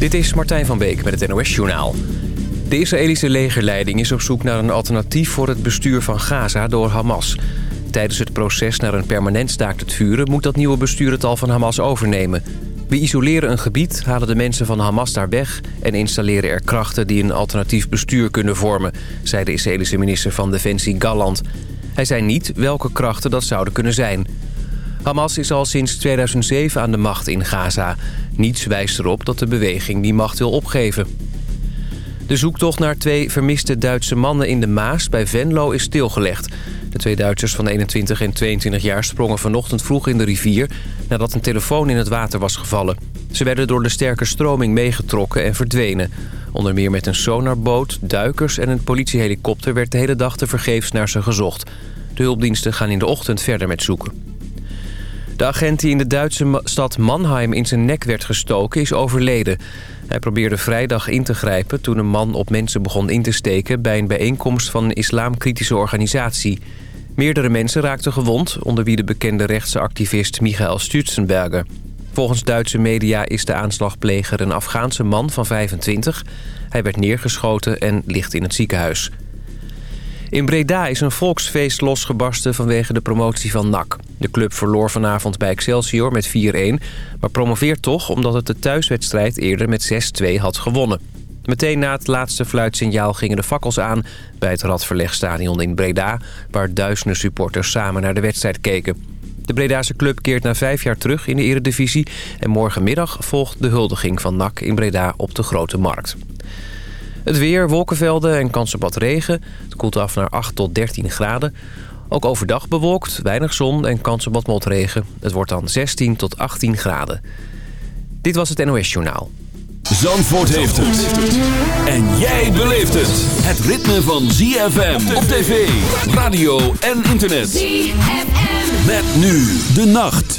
Dit is Martijn van Beek met het NOS-journaal. De Israëlische legerleiding is op zoek naar een alternatief voor het bestuur van Gaza door Hamas. Tijdens het proces naar een permanent staakt het vuren... moet dat nieuwe bestuur het al van Hamas overnemen. We isoleren een gebied, halen de mensen van Hamas daar weg... en installeren er krachten die een alternatief bestuur kunnen vormen... zei de Israëlische minister van Defensie Galland. Hij zei niet welke krachten dat zouden kunnen zijn... Hamas is al sinds 2007 aan de macht in Gaza. Niets wijst erop dat de beweging die macht wil opgeven. De zoektocht naar twee vermiste Duitse mannen in de Maas bij Venlo is stilgelegd. De twee Duitsers van 21 en 22 jaar sprongen vanochtend vroeg in de rivier... nadat een telefoon in het water was gevallen. Ze werden door de sterke stroming meegetrokken en verdwenen. Onder meer met een sonarboot, duikers en een politiehelikopter... werd de hele dag tevergeefs naar ze gezocht. De hulpdiensten gaan in de ochtend verder met zoeken. De agent die in de Duitse stad Mannheim in zijn nek werd gestoken is overleden. Hij probeerde vrijdag in te grijpen toen een man op mensen begon in te steken... bij een bijeenkomst van een islamkritische organisatie. Meerdere mensen raakten gewond, onder wie de bekende rechtse activist Michael Stutzenberger. Volgens Duitse media is de aanslagpleger een Afghaanse man van 25. Hij werd neergeschoten en ligt in het ziekenhuis. In Breda is een volksfeest losgebarsten vanwege de promotie van NAC. De club verloor vanavond bij Excelsior met 4-1... maar promoveert toch omdat het de thuiswedstrijd eerder met 6-2 had gewonnen. Meteen na het laatste fluitsignaal gingen de fakkels aan... bij het Radverlegstadion in Breda... waar duizenden supporters samen naar de wedstrijd keken. De Bredaanse club keert na vijf jaar terug in de eredivisie... en morgenmiddag volgt de huldiging van NAC in Breda op de Grote Markt. Het weer, wolkenvelden en kans op wat regen. Het koelt af naar 8 tot 13 graden. Ook overdag bewolkt, weinig zon en kans op wat motregen. Het wordt dan 16 tot 18 graden. Dit was het NOS Journaal. Zandvoort heeft het. En jij beleeft het. Het ritme van ZFM op tv, radio en internet. ZFM. Met nu de nacht.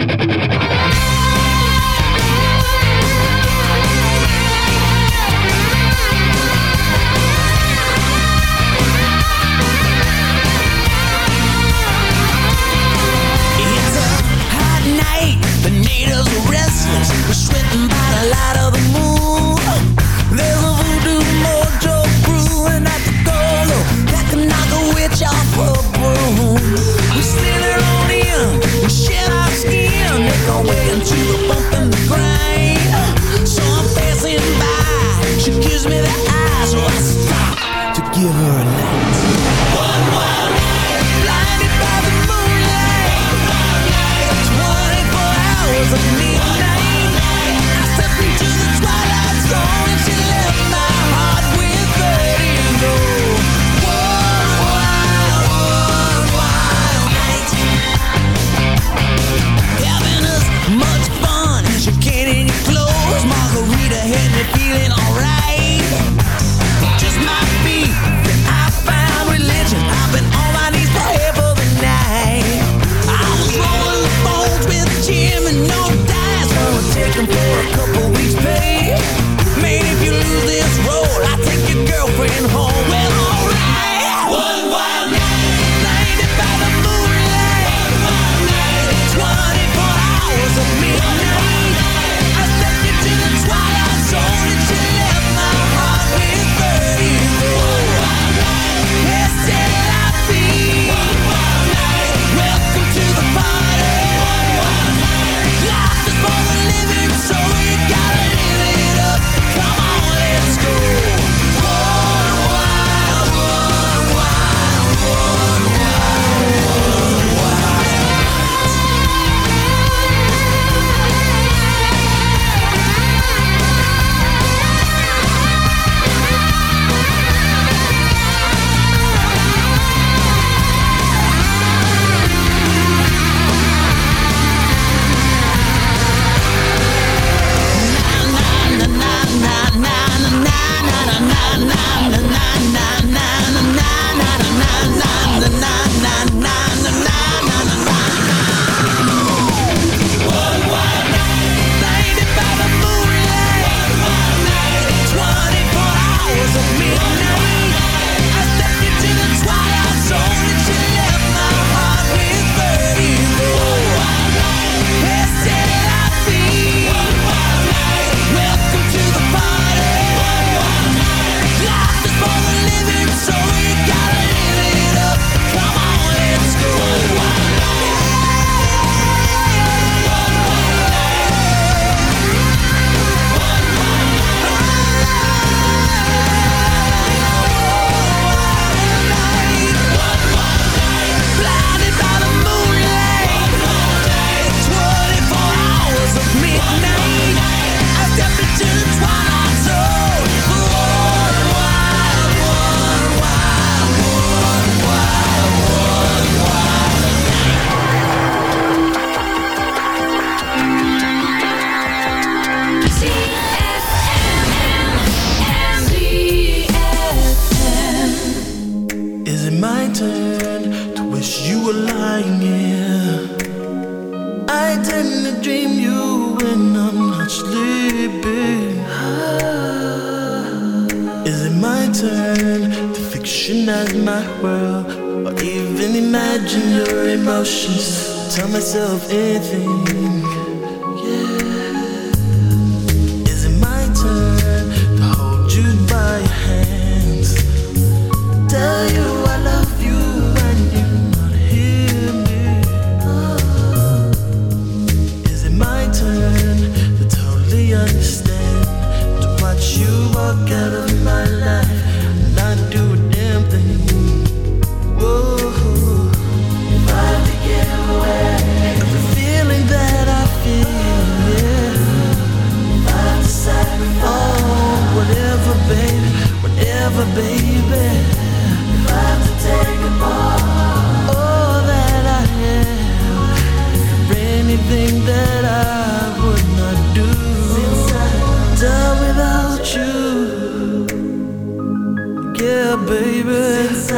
baby. Since I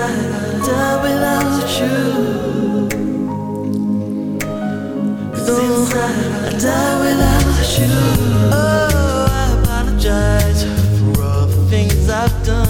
die without you. Since I die without you. Oh, I apologize for all the things I've done.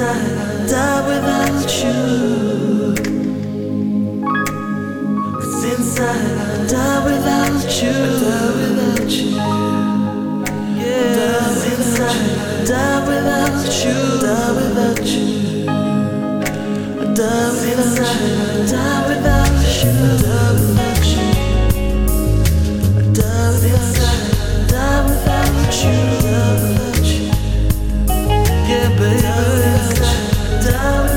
die, die without you. since I die without you. Die without you. Yeah, die inside, die without you. Die without you. Die without you. Die without you. love.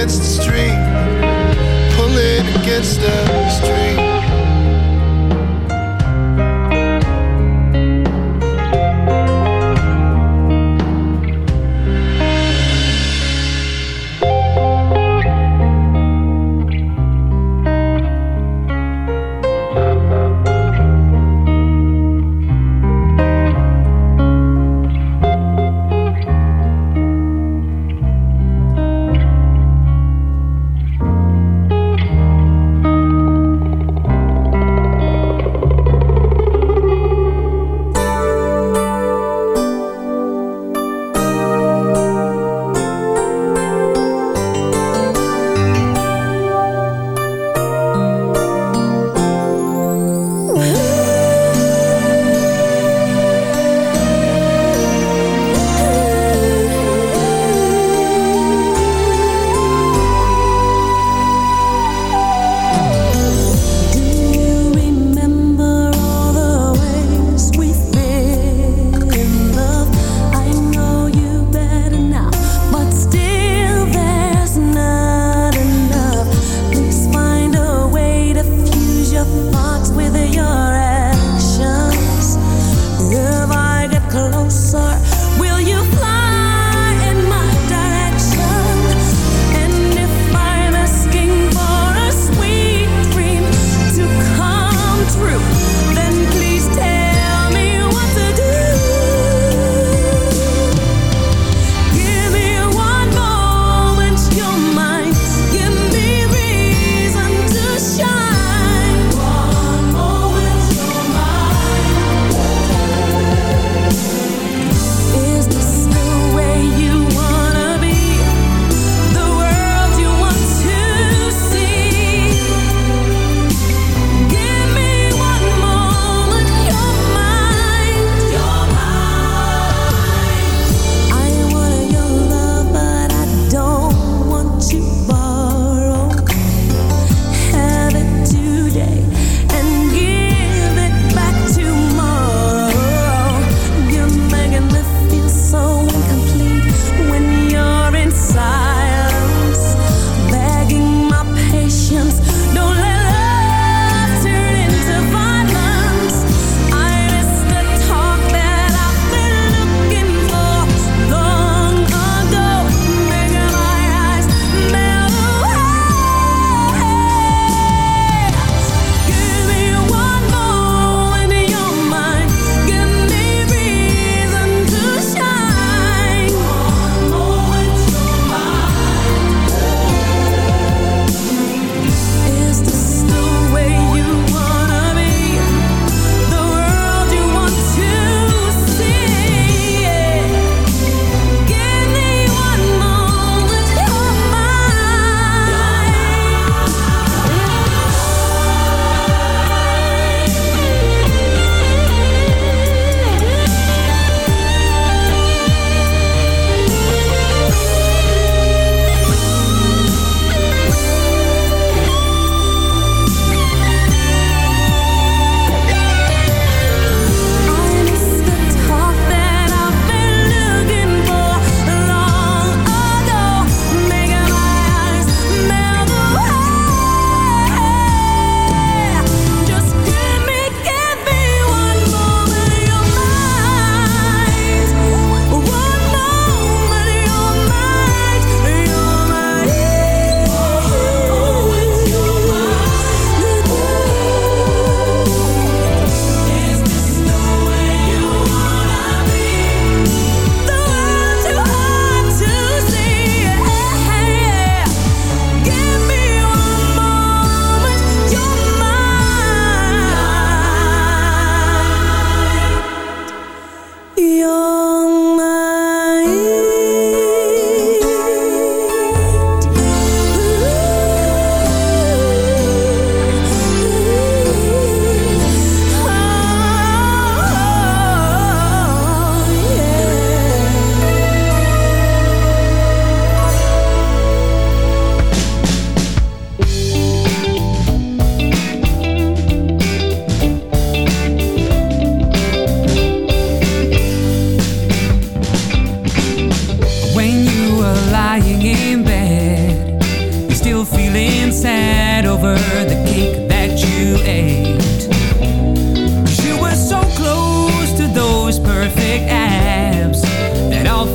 Against the stream, pulling against the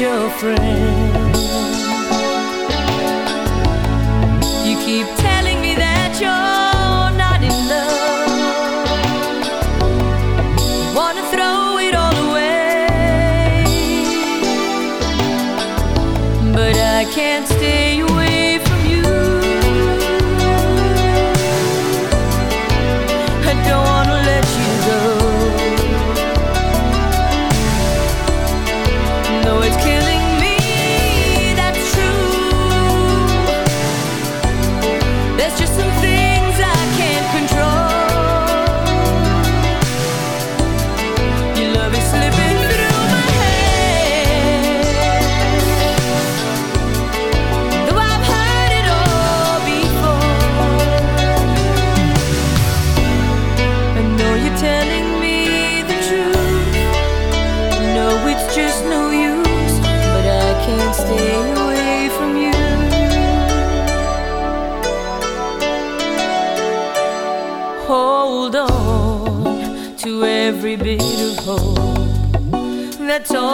Your friend.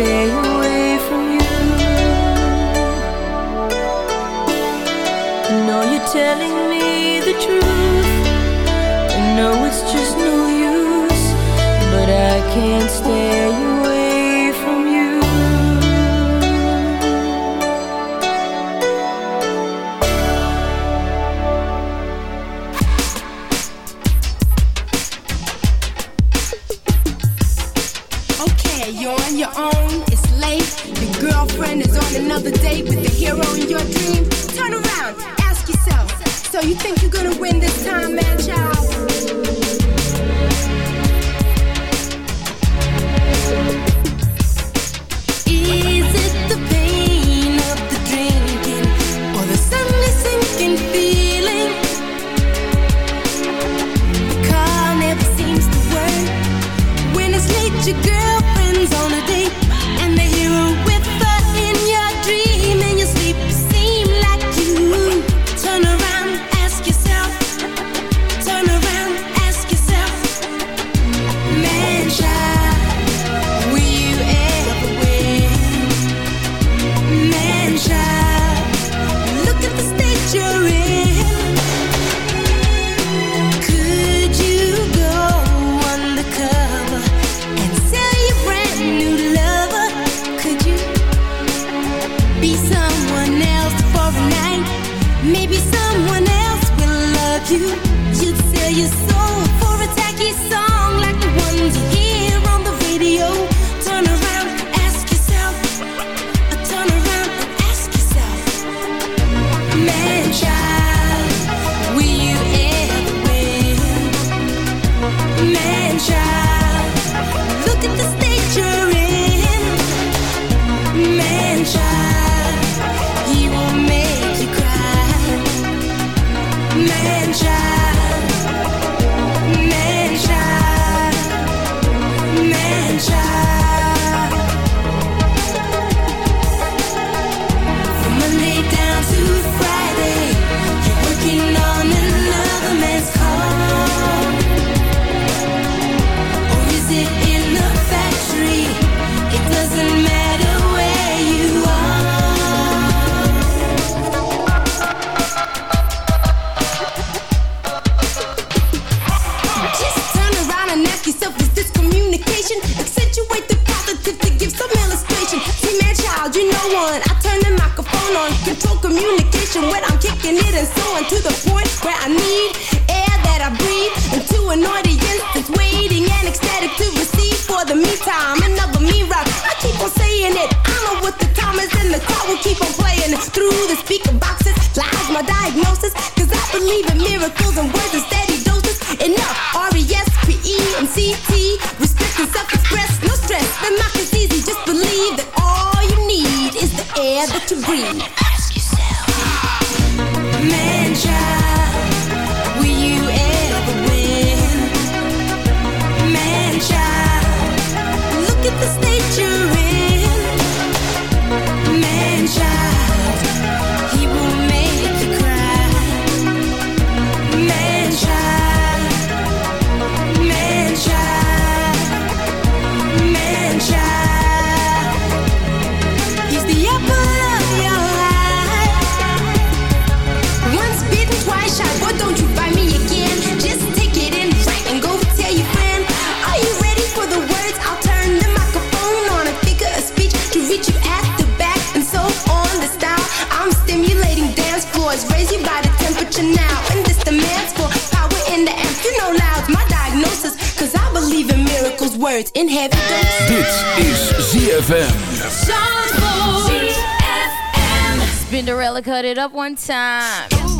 stay away from you. No, you're telling me the truth. I know it's just no use, but I can't stay. Coming through the speaker boxes, lies my diagnosis. Cause I believe in miracles and words and steady doses. Enough, R-E-S-P-E and Respect and self-express, no stress. The mock is easy, just believe that all you need is the air that you breathe. Ask yourself, man. Miracles, in heavy doses. Dit is ZFM. Spinderella cut it up one time.